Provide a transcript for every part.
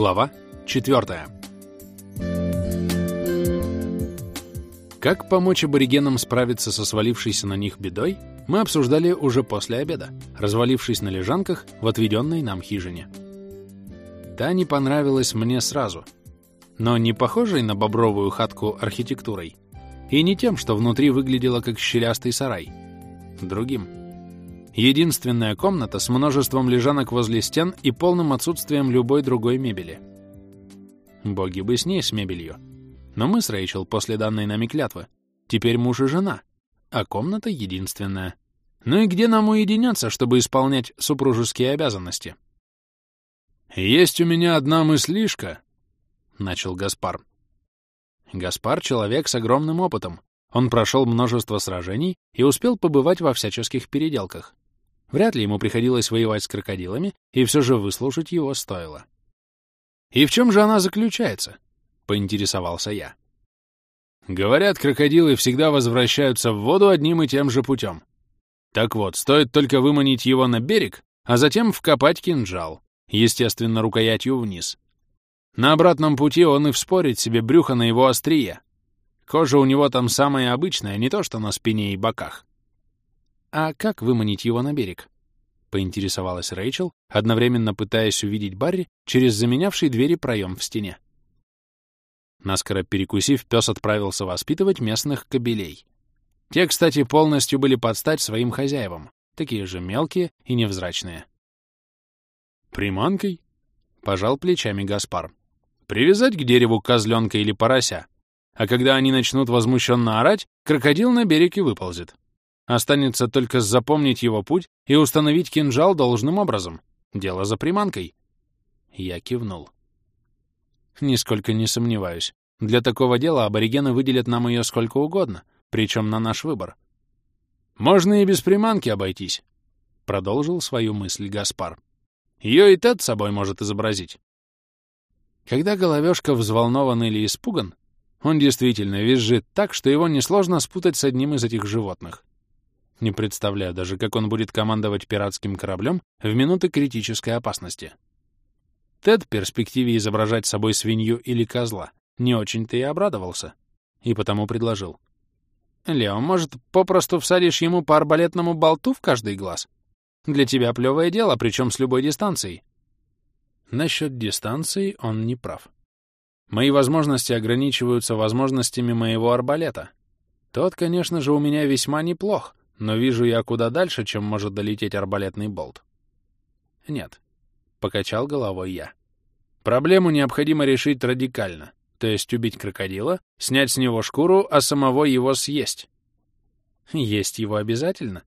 Глава 4. Как помочь аборигенам справиться со свалившейся на них бедой, мы обсуждали уже после обеда, развалившись на лежанках в отведенной нам хижине. Та не понравилась мне сразу, но не похожей на бобровую хатку архитектурой, и не тем, что внутри выглядело как щелястый сарай, другим — Единственная комната с множеством лежанок возле стен и полным отсутствием любой другой мебели. Боги бы с ней, с мебелью. Но мы с Рэйчел после данной нами клятвы. Теперь муж и жена, а комната единственная. Ну и где нам уединяться, чтобы исполнять супружеские обязанности? «Есть у меня одна мыслишка», — начал Гаспар. Гаспар — человек с огромным опытом. Он прошел множество сражений и успел побывать во всяческих переделках. Вряд ли ему приходилось воевать с крокодилами, и все же выслушать его стоило. «И в чем же она заключается?» — поинтересовался я. Говорят, крокодилы всегда возвращаются в воду одним и тем же путем. Так вот, стоит только выманить его на берег, а затем вкопать кинжал, естественно, рукоятью вниз. На обратном пути он и вспорит себе брюхо на его острие. Кожа у него там самая обычная, не то что на спине и боках. «А как выманить его на берег?» — поинтересовалась Рэйчел, одновременно пытаясь увидеть Барри через заменявший двери проем в стене. Наскоро перекусив, пес отправился воспитывать местных кобелей. Те, кстати, полностью были под стать своим хозяевам, такие же мелкие и невзрачные. «Приманкой?» — пожал плечами Гаспар. «Привязать к дереву козленка или порося, а когда они начнут возмущенно орать, крокодил на берег и выползет. Останется только запомнить его путь и установить кинжал должным образом. Дело за приманкой. Я кивнул. Нисколько не сомневаюсь. Для такого дела аборигены выделят нам ее сколько угодно, причем на наш выбор. «Можно и без приманки обойтись», — продолжил свою мысль Гаспар. «Ее и Тед собой может изобразить». Когда головешка взволнован или испуган, он действительно визжит так, что его несложно спутать с одним из этих животных. Не представляю даже, как он будет командовать пиратским кораблем в минуты критической опасности. Тед перспективе изображать собой свинью или козла не очень-то и обрадовался, и потому предложил. «Лео, может, попросту всадишь ему по арбалетному болту в каждый глаз? Для тебя плевое дело, причем с любой дистанцией». Насчет дистанции он не прав. Мои возможности ограничиваются возможностями моего арбалета. Тот, конечно же, у меня весьма неплох, но вижу я куда дальше, чем может долететь арбалетный болт. Нет, — покачал головой я. Проблему необходимо решить радикально, то есть убить крокодила, снять с него шкуру, а самого его съесть. Есть его обязательно?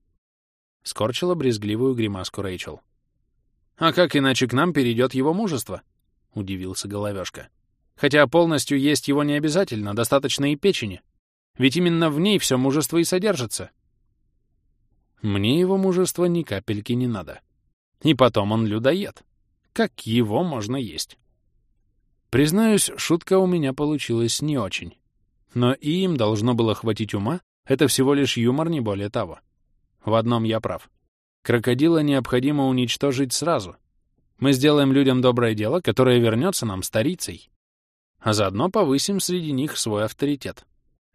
Скорчила брезгливую гримаску Рэйчел. А как иначе к нам перейдет его мужество? Удивился Головешка. Хотя полностью есть его не обязательно, достаточно и печени. Ведь именно в ней все мужество и содержится. Мне его мужество ни капельки не надо. И потом он людоед. Как его можно есть? Признаюсь, шутка у меня получилась не очень. Но и им должно было хватить ума, это всего лишь юмор, не более того. В одном я прав. Крокодила необходимо уничтожить сразу. Мы сделаем людям доброе дело, которое вернется нам старицей. А заодно повысим среди них свой авторитет.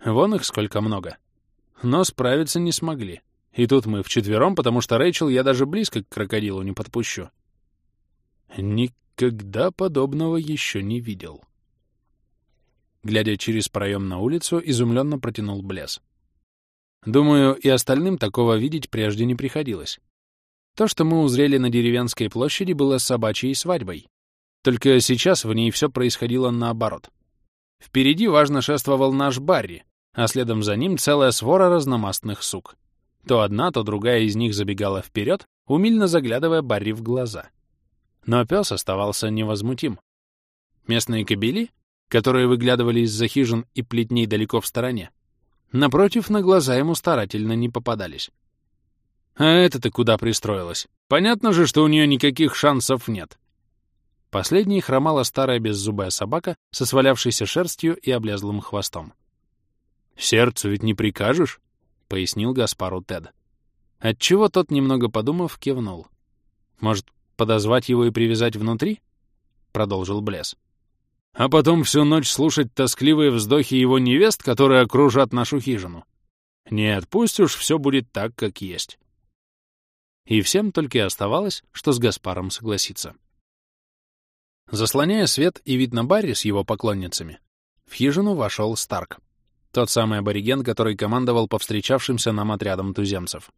Вон их сколько много. Но справиться не смогли. И тут мы вчетвером, потому что Рэйчел я даже близко к крокодилу не подпущу. Никогда подобного еще не видел. Глядя через проем на улицу, изумленно протянул Блес. Думаю, и остальным такого видеть прежде не приходилось. То, что мы узрели на деревенской площади, было собачьей свадьбой. Только сейчас в ней все происходило наоборот. Впереди важно шествовал наш Барри, а следом за ним целая свора разномастных сук. То одна, то другая из них забегала вперед, умильно заглядывая Барри в глаза. Но пес оставался невозмутим. Местные кобели, которые выглядывали из-за хижин и плетней далеко в стороне, напротив, на глаза ему старательно не попадались. А это-то куда пристроилась? Понятно же, что у нее никаких шансов нет. Последней хромала старая беззубая собака со свалявшейся шерстью и облезлым хвостом. «Сердцу ведь не прикажешь?» — пояснил Гаспару Тед. Отчего тот, немного подумав, кивнул. «Может, подозвать его и привязать внутри?» — продолжил Блес. «А потом всю ночь слушать тоскливые вздохи его невест, которые окружат нашу хижину. Нет, пусть уж все будет так, как есть». И всем только и оставалось, что с Гаспаром согласиться. Заслоняя свет и вид на Барри с его поклонницами, в хижину вошел Старк, тот самый абориген, который командовал повстречавшимся нам отрядом туземцев.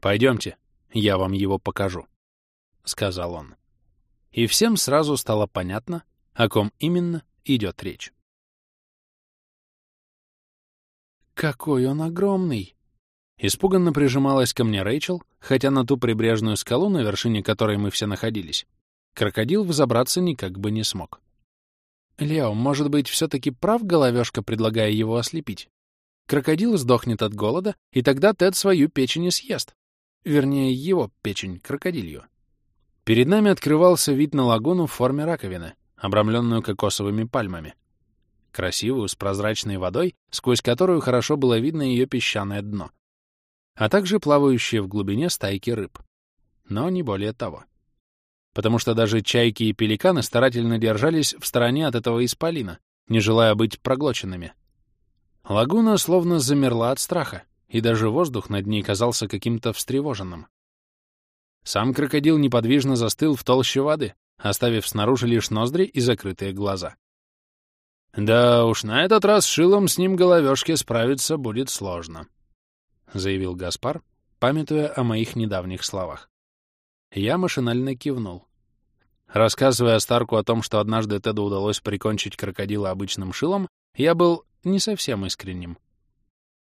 «Пойдемте, я вам его покажу», — сказал он. И всем сразу стало понятно, о ком именно идет речь. «Какой он огромный!» Испуганно прижималась ко мне Рэйчел, хотя на ту прибрежную скалу, на вершине которой мы все находились, крокодил взобраться никак бы не смог. «Лео, может быть, все-таки прав головешка, предлагая его ослепить? Крокодил сдохнет от голода, и тогда Тед свою печень и съест. Вернее, его печень, крокодилью. Перед нами открывался вид на лагуну в форме раковины, обрамленную кокосовыми пальмами. Красивую, с прозрачной водой, сквозь которую хорошо было видно ее песчаное дно. А также плавающие в глубине стайки рыб. Но не более того. Потому что даже чайки и пеликаны старательно держались в стороне от этого исполина, не желая быть проглоченными. Лагуна словно замерла от страха, и даже воздух над ней казался каким-то встревоженным. Сам крокодил неподвижно застыл в толще воды, оставив снаружи лишь ноздри и закрытые глаза. «Да уж, на этот раз шилом с ним головешки справиться будет сложно», — заявил Гаспар, памятуя о моих недавних словах. Я машинально кивнул. Рассказывая Старку о том, что однажды Теду удалось прикончить крокодила обычным шилом, я был не совсем искренним.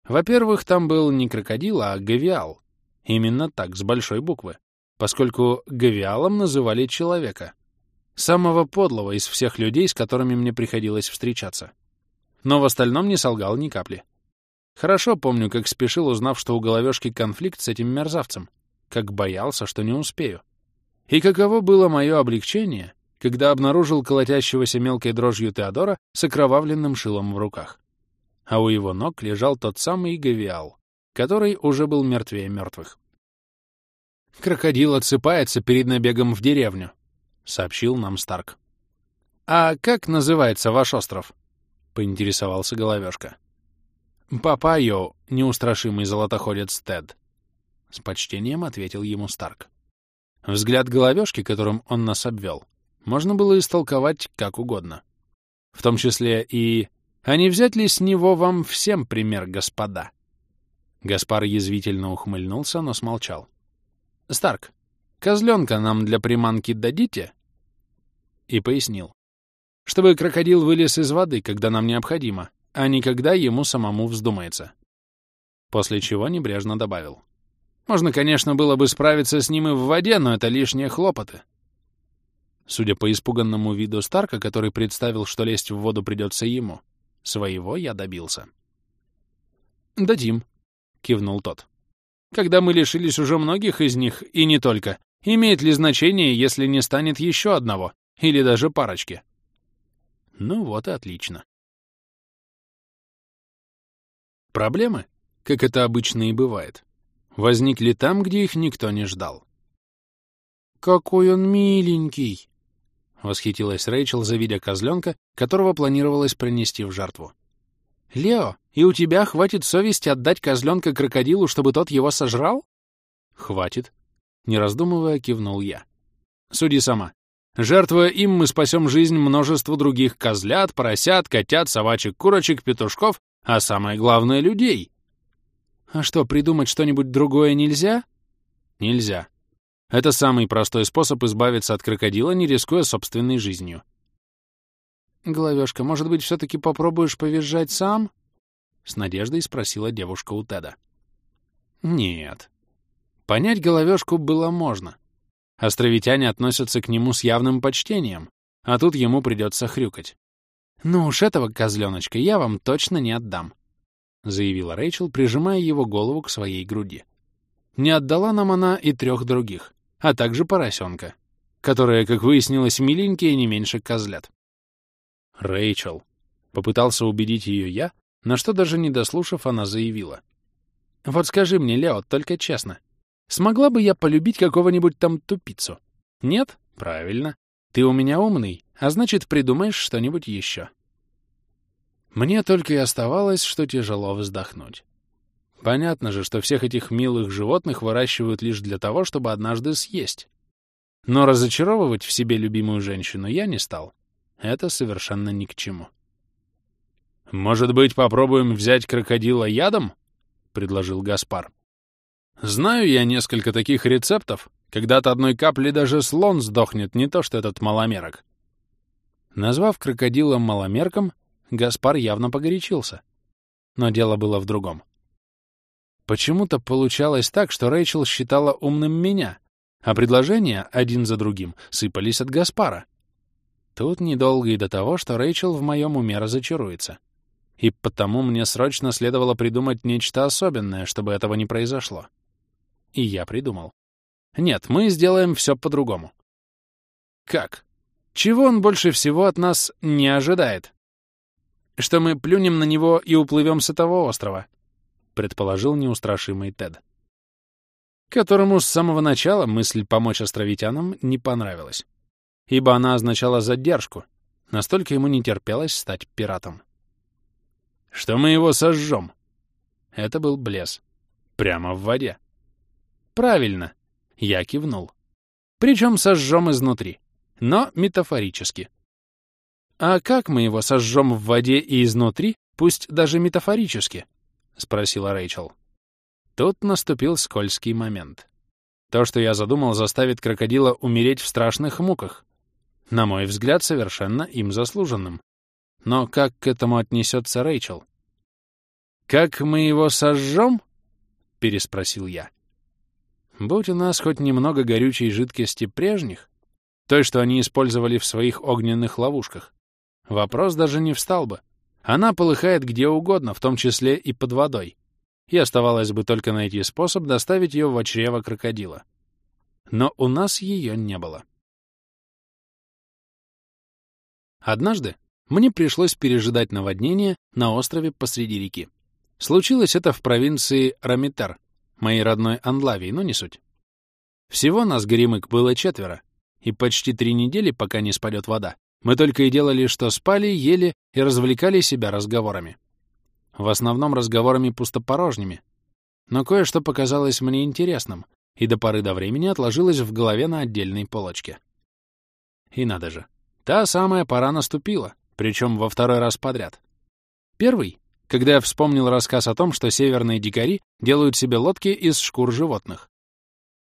Во-первых, там был не крокодил, а гавиал. Именно так, с большой буквы. Поскольку гавиалом называли человека. Самого подлого из всех людей, с которыми мне приходилось встречаться. Но в остальном не солгал ни капли. Хорошо помню, как спешил, узнав, что у головешки конфликт с этим мерзавцем. Как боялся, что не успею. И каково было мое облегчение, когда обнаружил колотящегося мелкой дрожью Теодора с окровавленным шилом в руках а у его ног лежал тот самый Гавиал, который уже был мертвее мертвых. «Крокодил отсыпается перед набегом в деревню», — сообщил нам Старк. «А как называется ваш остров?» — поинтересовался Головешка. «Папайо, неустрашимый золотоходец Тед», — с почтением ответил ему Старк. Взгляд Головешки, которым он нас обвел, можно было истолковать как угодно. В том числе и а не взять ли с него вам всем пример, господа?» Гаспар язвительно ухмыльнулся, но смолчал. «Старк, козленка нам для приманки дадите?» И пояснил. «Чтобы крокодил вылез из воды, когда нам необходимо, а не когда ему самому вздумается». После чего небрежно добавил. «Можно, конечно, было бы справиться с ним и в воде, но это лишние хлопоты». Судя по испуганному виду Старка, который представил, что лезть в воду придется ему, Своего я добился. «Дадим», — кивнул тот. «Когда мы лишились уже многих из них, и не только, имеет ли значение, если не станет еще одного, или даже парочки?» Ну вот и отлично. Проблемы, как это обычно и бывает, возникли там, где их никто не ждал. «Какой он миленький!» — восхитилась Рэйчел, завидя козленка, которого планировалось принести в жертву. «Лео, и у тебя хватит совести отдать козленка крокодилу, чтобы тот его сожрал?» «Хватит», — не раздумывая, кивнул я. «Суди сама. Жертвуя им, мы спасем жизнь множеству других козлят, поросят, котят, собачек, курочек, петушков, а самое главное — людей». «А что, придумать что-нибудь другое нельзя?» «Нельзя», это самый простой способ избавиться от крокодила, не рискуя собственной жизнью. «Головешка, может быть, все-таки попробуешь повизжать сам?» — с надеждой спросила девушка у Теда. «Нет». Понять головешку было можно. Островитяне относятся к нему с явным почтением, а тут ему придется хрюкать. «Ну уж этого козленочка я вам точно не отдам», — заявила Рэйчел, прижимая его голову к своей груди. Не отдала нам она и трех других а также поросенка, которые, как выяснилось, миленькие не меньше козлят. Рэйчел. Попытался убедить ее я, на что даже не дослушав, она заявила. «Вот скажи мне, Лео, только честно, смогла бы я полюбить какого-нибудь там тупицу? Нет? Правильно. Ты у меня умный, а значит, придумаешь что-нибудь еще. Мне только и оставалось, что тяжело вздохнуть. Понятно же, что всех этих милых животных выращивают лишь для того, чтобы однажды съесть. Но разочаровывать в себе любимую женщину я не стал. Это совершенно ни к чему. «Может быть, попробуем взять крокодила ядом?» — предложил Гаспар. «Знаю я несколько таких рецептов. Когда от одной капли даже слон сдохнет, не то что этот маломерок». Назвав крокодила маломерком, Гаспар явно погорячился. Но дело было в другом. Почему-то получалось так, что Рэйчел считала умным меня, а предложения один за другим сыпались от Гаспара. Тут недолго и до того, что Рэйчел в моем уме разочаруется. И потому мне срочно следовало придумать нечто особенное, чтобы этого не произошло. И я придумал. Нет, мы сделаем все по-другому. Как? Чего он больше всего от нас не ожидает? Что мы плюнем на него и уплывем с этого острова, предположил неустрашимый Тед. Которому с самого начала мысль помочь островитянам не понравилась, ибо она означала задержку, настолько ему не терпелось стать пиратом. Что мы его сожжем? Это был блес. Прямо в воде. Правильно. Я кивнул. Причем сожжем изнутри, но метафорически. А как мы его сожжем в воде и изнутри, пусть даже метафорически? Спросила Рэйчел. Тут наступил скользкий момент. То, что я задумал, заставит крокодила умереть в страшных муках. На мой взгляд, совершенно им заслуженным. Но как к этому отнесется Рэйчел? «Как мы его сожжем?» — переспросил я. Будь у нас хоть немного горючей жидкости прежних, той, что они использовали в своих огненных ловушках, вопрос даже не встал бы. Она полыхает где угодно, в том числе и под водой. И оставалось бы только найти способ доставить ее в чрево крокодила. Но у нас ее не было. Однажды мне пришлось пережидать наводнение на острове посреди реки. Случилось это в провинции Рамитер, моей родной Анлавии, но не суть. Всего нас, горемык, было четверо, и почти три недели, пока не спадет вода, мы только и делали, что спали, ели и развлекали себя разговорами. В основном разговорами пустопорожними. Но кое-что показалось мне интересным, и до поры до времени отложилось в голове на отдельной полочке. И надо же, та самая пора наступила, причем во второй раз подряд. Первый, когда я вспомнил рассказ о том, что северные дикари делают себе лодки из шкур животных.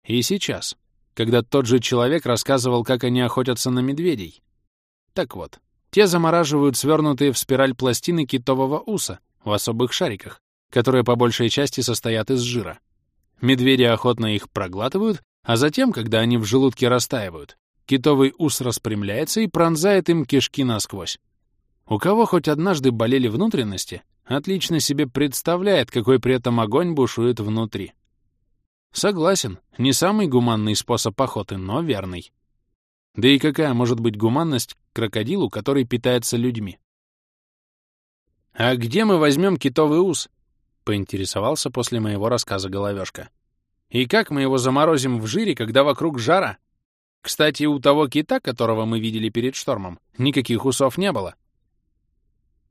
И сейчас, когда тот же человек рассказывал, как они охотятся на медведей. Так вот, те замораживают свернутые в спираль пластины китового уса в особых шариках, которые по большей части состоят из жира. Медведи охотно их проглатывают, а затем, когда они в желудке растаивают, китовый ус распрямляется и пронзает им кишки насквозь. У кого хоть однажды болели внутренности, отлично себе представляет, какой при этом огонь бушует внутри. Согласен, не самый гуманный способ охоты, но верный. Да и какая может быть гуманность к крокодилу, который питается людьми? «А где мы возьмем китовый ус?» — поинтересовался после моего рассказа Головешка. «И как мы его заморозим в жире, когда вокруг жара? Кстати, у того кита, которого мы видели перед штормом, никаких усов не было.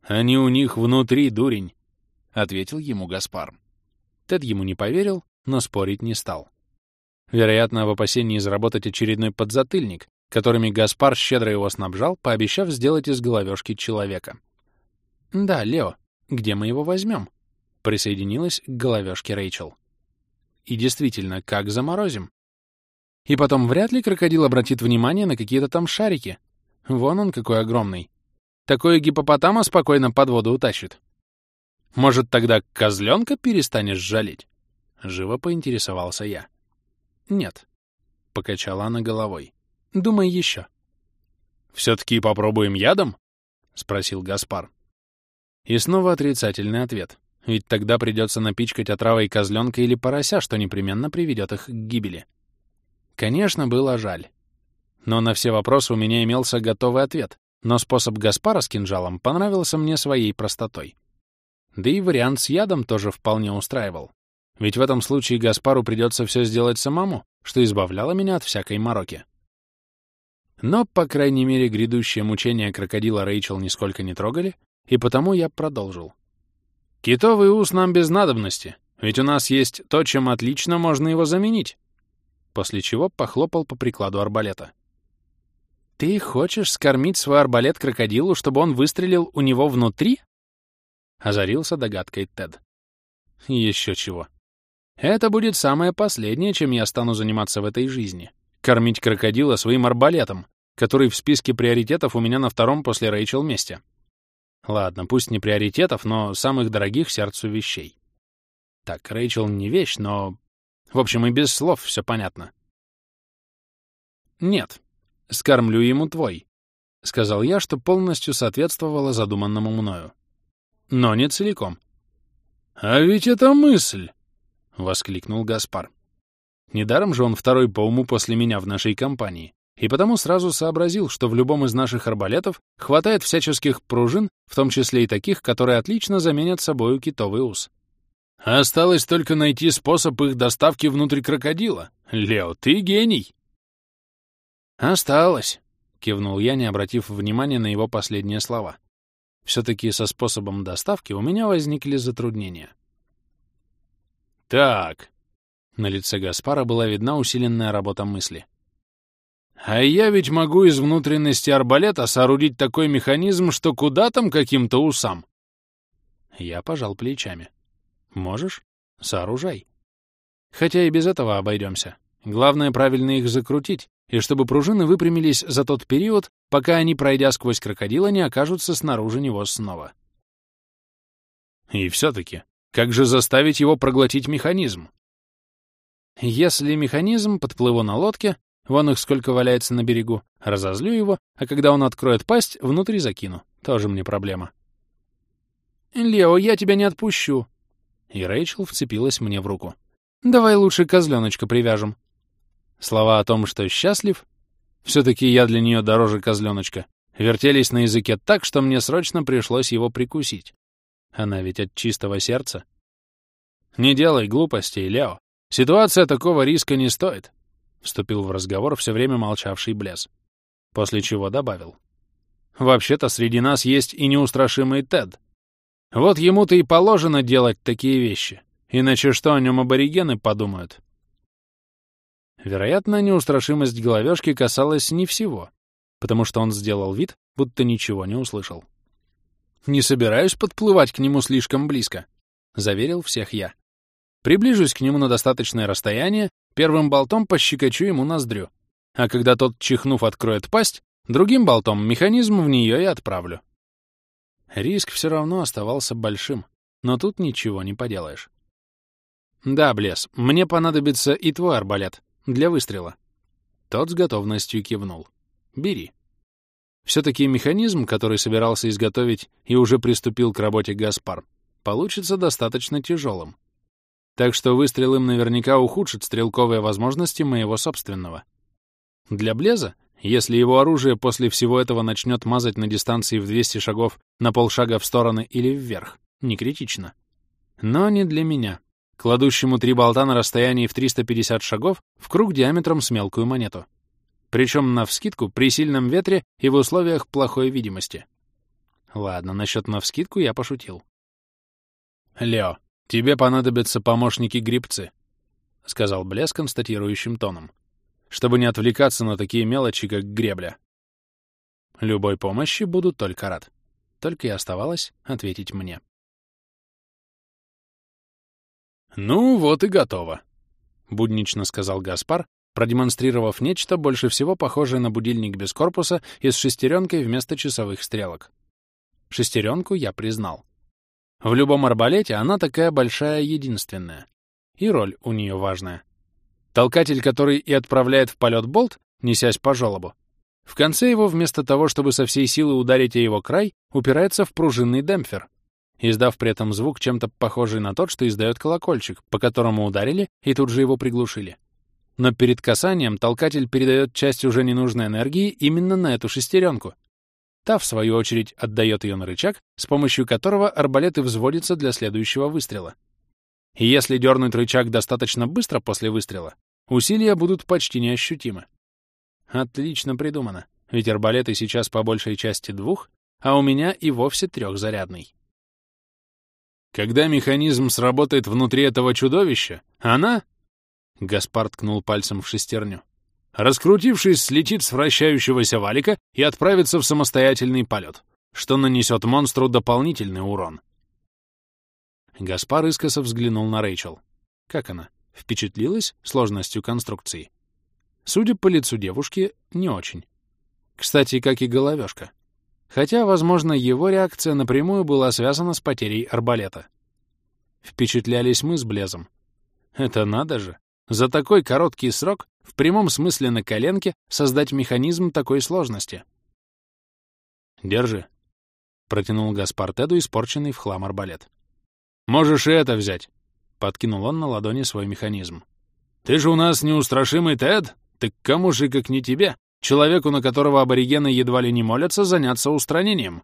«Они у них внутри, дурень», — ответил ему Гаспар. Тед ему не поверил, но спорить не стал. Вероятно, в опасении заработать очередной подзатыльник, которыми Гаспар щедро его снабжал, пообещав сделать из головешки человека. «Да, Лео, где мы его возьмем?» — присоединилась к головешке Рэйчел. «И действительно, как заморозим?» И потом вряд ли крокодил обратит внимание на какие-то там шарики. Вон он какой огромный. Такое гипопотама спокойно под воду утащит. Может, тогда козленка перестанешь жалеть? Живо поинтересовался я. Нет. Покачала она головой. Думай еще. Все-таки попробуем ядом? Спросил Гаспар. И снова отрицательный ответ. Ведь тогда придется напичкать отравой козленка или порося, что непременно приведет их к гибели. Конечно, было жаль. Но на все вопросы у меня имелся готовый ответ, но способ Гаспара с кинжалом понравился мне своей простотой. Да и вариант с ядом тоже вполне устраивал. Ведь в этом случае Гаспару придется все сделать самому, что избавляло меня от всякой мороки. Но, по крайней мере, грядущее мучение крокодила Рэйчел нисколько не трогали, и потому я продолжил. «Китовый ус нам без надобности, ведь у нас есть то, чем отлично можно его заменить». После чего похлопал по прикладу арбалета. «Ты хочешь скормить свой арбалет крокодилу, чтобы он выстрелил у него внутри?» Озарился догадкой Тед. Еще чего. Это будет самое последнее, чем я стану заниматься в этой жизни. Кормить крокодила своим арбалетом, который в списке приоритетов у меня на втором после Рэйчел месте. Ладно, пусть не приоритетов, но самых дорогих сердцу вещей. Так, Рэйчел не вещь, но... В общем, и без слов все понятно. «Нет, скормлю ему твой», — сказал я, что полностью соответствовало задуманному мною. «Но не целиком». «А ведь это мысль!» — воскликнул Гаспар. Недаром же он второй по уму после меня в нашей компании, и потому сразу сообразил, что в любом из наших арбалетов хватает всяческих пружин, в том числе и таких, которые отлично заменят собою китовый ус. Осталось только найти способ их доставки внутрь крокодила. Лео, ты гений! Осталось, — кивнул я, не обратив внимания на его последние слова. Все-таки со способом доставки у меня возникли затруднения. Так. На лице Гаспара была видна усиленная работа мысли. А я ведь могу из внутренности арбалета соорудить такой механизм, что куда там каким-то усам. Я пожал плечами. Можешь? Сооружай. Хотя и без этого обойдемся. Главное правильно их закрутить, и чтобы пружины выпрямились за тот период, пока они, пройдя сквозь крокодила, не окажутся снаружи него снова. И все-таки, как же заставить его проглотить механизм? Если механизм, подплыву на лодке, вон их сколько валяется на берегу, разозлю его, а когда он откроет пасть, внутри закину. Тоже мне проблема. «Лео, я тебя не отпущу!» И Рэйчел вцепилась мне в руку. «Давай лучше козленочка привяжем». Слова о том, что счастлив, все-таки я для нее дороже козленочка, вертелись на языке так, что мне срочно пришлось его прикусить. Она ведь от чистого сердца. «Не делай глупостей, Лео. Ситуация такого риска не стоит», — вступил в разговор все время молчавший Блес. После чего добавил. «Вообще-то среди нас есть и неустрашимый Тед. Вот ему-то и положено делать такие вещи. Иначе что о нем аборигены подумают?» Вероятно, неустрашимость головешки касалась не всего, потому что он сделал вид, будто ничего не услышал. «Не собираюсь подплывать к нему слишком близко», — заверил всех я. «Приближусь к нему на достаточное расстояние, первым болтом пощекочу ему ноздрю, а когда тот, чихнув, откроет пасть, другим болтом механизм в нее и отправлю». Риск все равно оставался большим, но тут ничего не поделаешь. «Да, Блес, мне понадобится и твой арбалет для выстрела». Тот с готовностью кивнул. «Бери». Все-таки механизм, который собирался изготовить и уже приступил к работе Гаспар, получится достаточно тяжелым. Так что выстрел им наверняка ухудшит стрелковые возможности моего собственного. Для Блеза, если его оружие после всего этого начнет мазать на дистанции в 200 шагов на полшага в стороны или вверх, не критично. Но не для меня, кладущему три болта на расстоянии в 350 шагов в круг диаметром с мелкую монету. Причем навскидку при сильном ветре и в условиях плохой видимости. Ладно, насчет навскидку я пошутил. «Лео, тебе понадобятся помощники-грибцы», — сказал Блес констатирующим тоном, «чтобы не отвлекаться на такие мелочи, как гребля. Любой помощи буду только рад. Только и оставалось ответить мне. «Ну, вот и готово», — буднично сказал Гаспар, продемонстрировав нечто больше всего похожее на будильник без корпуса и с шестеренкой вместо часовых стрелок. Шестеренку я признал. В любом арбалете она такая большая единственная. И роль у нее важная. Толкатель, который и отправляет в полет болт, несясь по желобу, в конце его, вместо того, чтобы со всей силы ударить о его край, упирается в пружинный демпфер, издав при этом звук чем-то похожий на тот, что издает колокольчик, по которому ударили и тут же его приглушили. Но перед касанием толкатель передает часть уже ненужной энергии именно на эту шестеренку. Та, в свою очередь, отдает ее на рычаг, с помощью которого арбалет и взводится для следующего выстрела. И если дернуть рычаг достаточно быстро после выстрела, усилия будут почти неощутимы. Отлично придумано, ведь арбалеты сейчас по большей части двух, а у меня и вовсе трехзарядный. Когда механизм сработает внутри этого чудовища, она... Гаспар ткнул пальцем в шестерню. Раскрутившись, слетит с вращающегося валика и отправится в самостоятельный полет, что нанесет монстру дополнительный урон. Гаспар искоса взглянул на Рэйчел. Как она? Впечатлилась сложностью конструкции? Судя по лицу девушки, не очень. Кстати, как и головешка. Хотя, возможно, его реакция напрямую была связана с потерей арбалета. Впечатлялись мы с Блезом. Это надо же! За такой короткий срок, в прямом смысле на коленке, создать механизм такой сложности. «Держи», — протянул Гаспар Теду испорченный в хлам арбалет. «Можешь и это взять», — подкинул он на ладони свой механизм. «Ты же у нас неустрашимый Тед? Так кому же, как не тебе, человеку, на которого аборигены едва ли не молятся, заняться устранением?»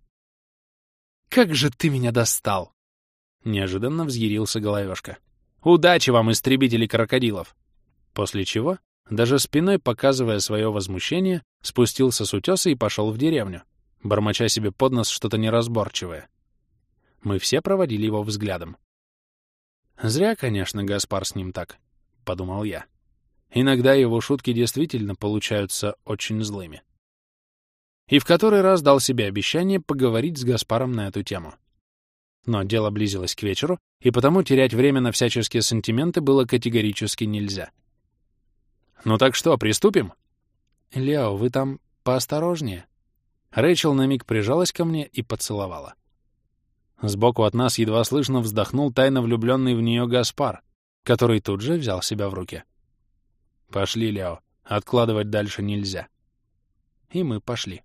«Как же ты меня достал!» — неожиданно взъярился головешка. «Удачи вам, истребители крокодилов!» После чего, даже спиной показывая свое возмущение, спустился с утеса и пошел в деревню, бормоча себе под нос что-то неразборчивое. Мы все проводили его взглядом. «Зря, конечно, Гаспар с ним так», — подумал я. Иногда его шутки действительно получаются очень злыми. И в который раз дал себе обещание поговорить с Гаспаром на эту тему. Но дело близилось к вечеру, и потому терять время на всяческие сантименты было категорически нельзя. «Ну так что, приступим?» «Лео, вы там поосторожнее». Рэйчел на миг прижалась ко мне и поцеловала. Сбоку от нас едва слышно вздохнул тайно влюбленный в нее Гаспар, который тут же взял себя в руки. «Пошли, Лео. Откладывать дальше нельзя». И мы пошли.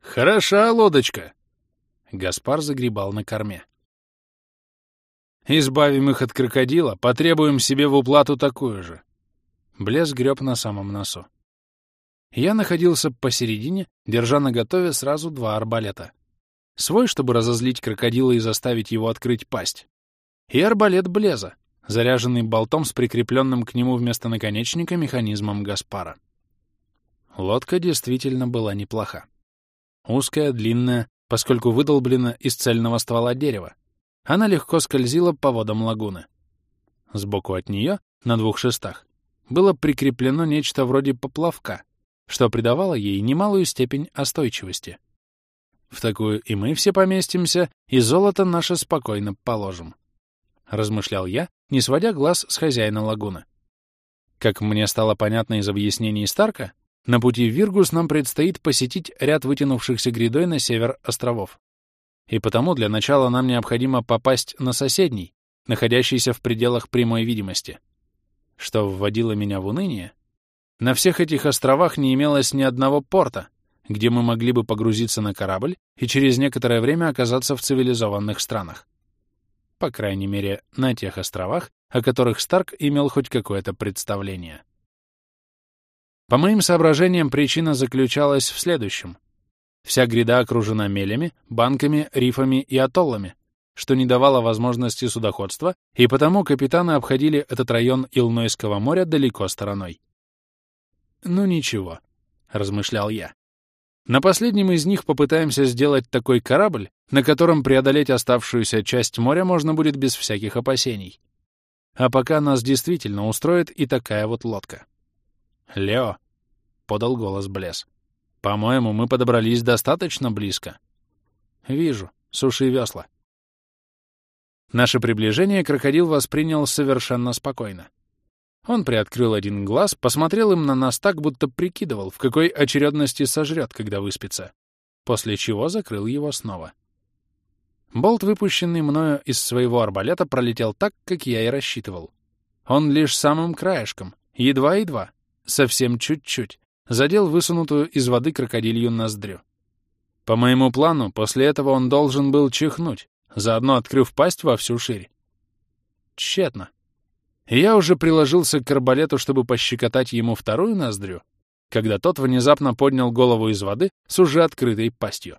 «Хороша лодочка!» Гаспар загребал на корме. «Избавим их от крокодила, потребуем себе в уплату такую же». Блес греб на самом носу. Я находился посередине, держа наготове сразу два арбалета. Свой, чтобы разозлить крокодила и заставить его открыть пасть. И арбалет Блеза, заряженный болтом с прикрепленным к нему вместо наконечника механизмом Гаспара. Лодка действительно была неплоха. Узкая, длинная, поскольку выдолблена из цельного ствола дерева. Она легко скользила по водам лагуны. Сбоку от нее, на двух шестах, было прикреплено нечто вроде поплавка, что придавало ей немалую степень остойчивости. В такую и мы все поместимся, и золото наше спокойно положим. Размышлял я, не сводя глаз с хозяина лагуны. Как мне стало понятно из объяснений Старка, на пути в Виргус нам предстоит посетить ряд вытянувшихся грядой на север островов. И потому для начала нам необходимо попасть на соседний, находящийся в пределах прямой видимости. Что вводило меня в уныние, на всех этих островах не имелось ни одного порта, где мы могли бы погрузиться на корабль и через некоторое время оказаться в цивилизованных странах. По крайней мере, на тех островах, о которых Старк имел хоть какое-то представление. По моим соображениям, причина заключалась в следующем. Вся гряда окружена мелями, банками, рифами и атоллами, что не давало возможности судоходства, и потому капитаны обходили этот район Илнойского моря далеко стороной. «Ну ничего», — размышлял я. «На последнем из них попытаемся сделать такой корабль, на котором преодолеть оставшуюся часть моря можно будет без всяких опасений. А пока нас действительно устроит и такая вот лодка». «Лео», — подал голос Блес, — «по-моему, мы подобрались достаточно близко». «Вижу. Суши весла». Наше приближение крокодил воспринял совершенно спокойно. Он приоткрыл один глаз, посмотрел им на нас так, будто прикидывал, в какой очередности сожрет, когда выспится, после чего закрыл его снова. Болт, выпущенный мною из своего арбалета, пролетел так, как я и рассчитывал. Он лишь самым краешком, едва-едва, совсем чуть-чуть, задел высунутую из воды крокодилью ноздрю. По моему плану, после этого он должен был чихнуть, заодно открыв пасть во всю ширь. Тщетно я уже приложился к арбалету, чтобы пощекотать ему вторую ноздрю, когда тот внезапно поднял голову из воды с уже открытой пастью.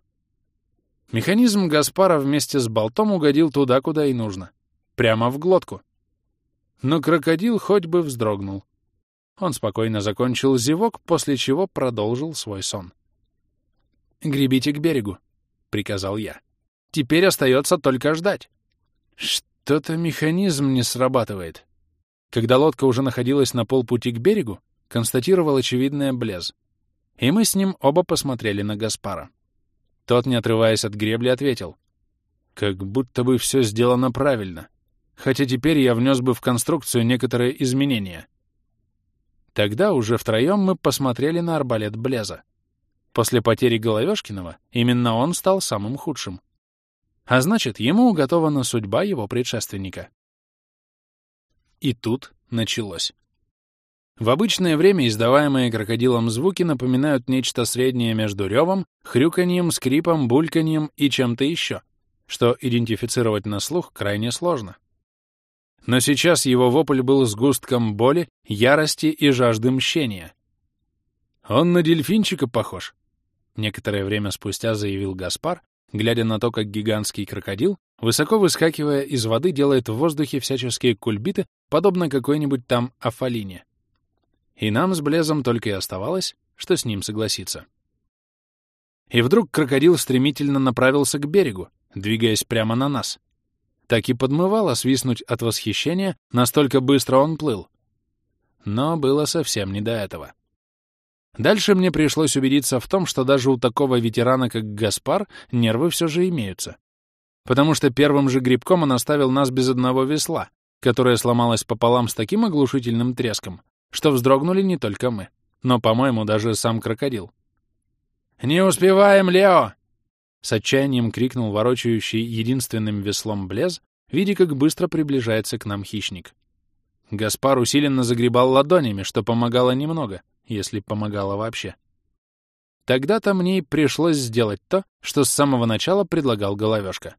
Механизм Гаспара вместе с болтом угодил туда, куда и нужно. Прямо в глотку. Но крокодил хоть бы вздрогнул. Он спокойно закончил зевок, после чего продолжил свой сон. «Гребите к берегу», — приказал я. «Теперь остается только ждать». Что-то механизм не срабатывает. Когда лодка уже находилась на полпути к берегу, констатировал очевидное Блез. И мы с ним оба посмотрели на Гаспара. Тот, не отрываясь от гребли, ответил. «Как будто бы все сделано правильно. Хотя теперь я внес бы в конструкцию некоторые изменения». Тогда уже втроем мы посмотрели на арбалет Блеза. После потери Головешкиного именно он стал самым худшим. А значит, ему уготована судьба его предшественника. И тут началось. В обычное время издаваемые крокодилом звуки напоминают нечто среднее между ревом, хрюканьем, скрипом, бульканьем и чем-то еще, что идентифицировать на слух крайне сложно. Но сейчас его вопль был сгустком боли, ярости и жажды мщения. «Он на дельфинчика похож», — некоторое время спустя заявил Гаспар, глядя на то, как гигантский крокодил, высоко выскакивая из воды, делает в воздухе всяческие кульбиты, подобно какой-нибудь там афалине. И нам с Блезом только и оставалось, что с ним согласиться. И вдруг крокодил стремительно направился к берегу, двигаясь прямо на нас. Так и подмывало свистнуть от восхищения, настолько быстро он плыл. Но было совсем не до этого. Дальше мне пришлось убедиться в том, что даже у такого ветерана, как Гаспар, нервы все же имеются. Потому что первым же грибком он оставил нас без одного весла, которое сломалось пополам с таким оглушительным треском, что вздрогнули не только мы, но, по-моему, даже сам крокодил. «Не успеваем, Лео!» С отчаянием крикнул ворочающий единственным веслом Блез, видя, как быстро приближается к нам хищник. Гаспар усиленно загребал ладонями, что помогало немного, если помогало вообще. Тогда-то мне и пришлось сделать то, что с самого начала предлагал Головешка.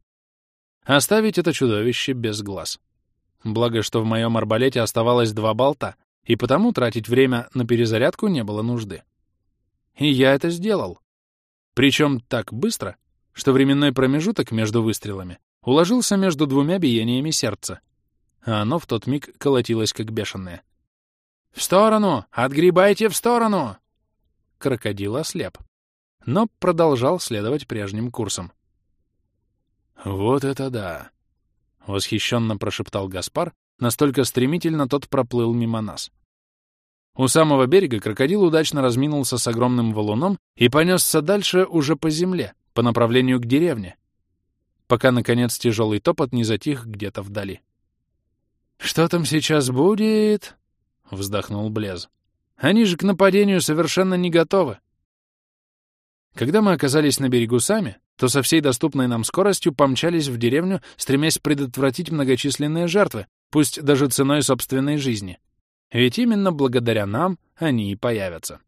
Оставить это чудовище без глаз. Благо, что в моем арбалете оставалось два болта, и потому тратить время на перезарядку не было нужды. И я это сделал. Причем так быстро, что временной промежуток между выстрелами уложился между двумя биениями сердца, а оно в тот миг колотилось как бешеное. «В сторону! Отгребайте в сторону!» Крокодил ослеп, но продолжал следовать прежним курсом. «Вот это да!» — восхищенно прошептал Гаспар, настолько стремительно тот проплыл мимо нас. У самого берега крокодил удачно разминулся с огромным валуном и понесся дальше уже по земле, по направлению к деревне, пока, наконец, тяжелый топот не затих где-то вдали. «Что там сейчас будет?» — вздохнул Блез. «Они же к нападению совершенно не готовы». Когда мы оказались на берегу сами, то со всей доступной нам скоростью помчались в деревню, стремясь предотвратить многочисленные жертвы, пусть даже ценой собственной жизни. Ведь именно благодаря нам они и появятся.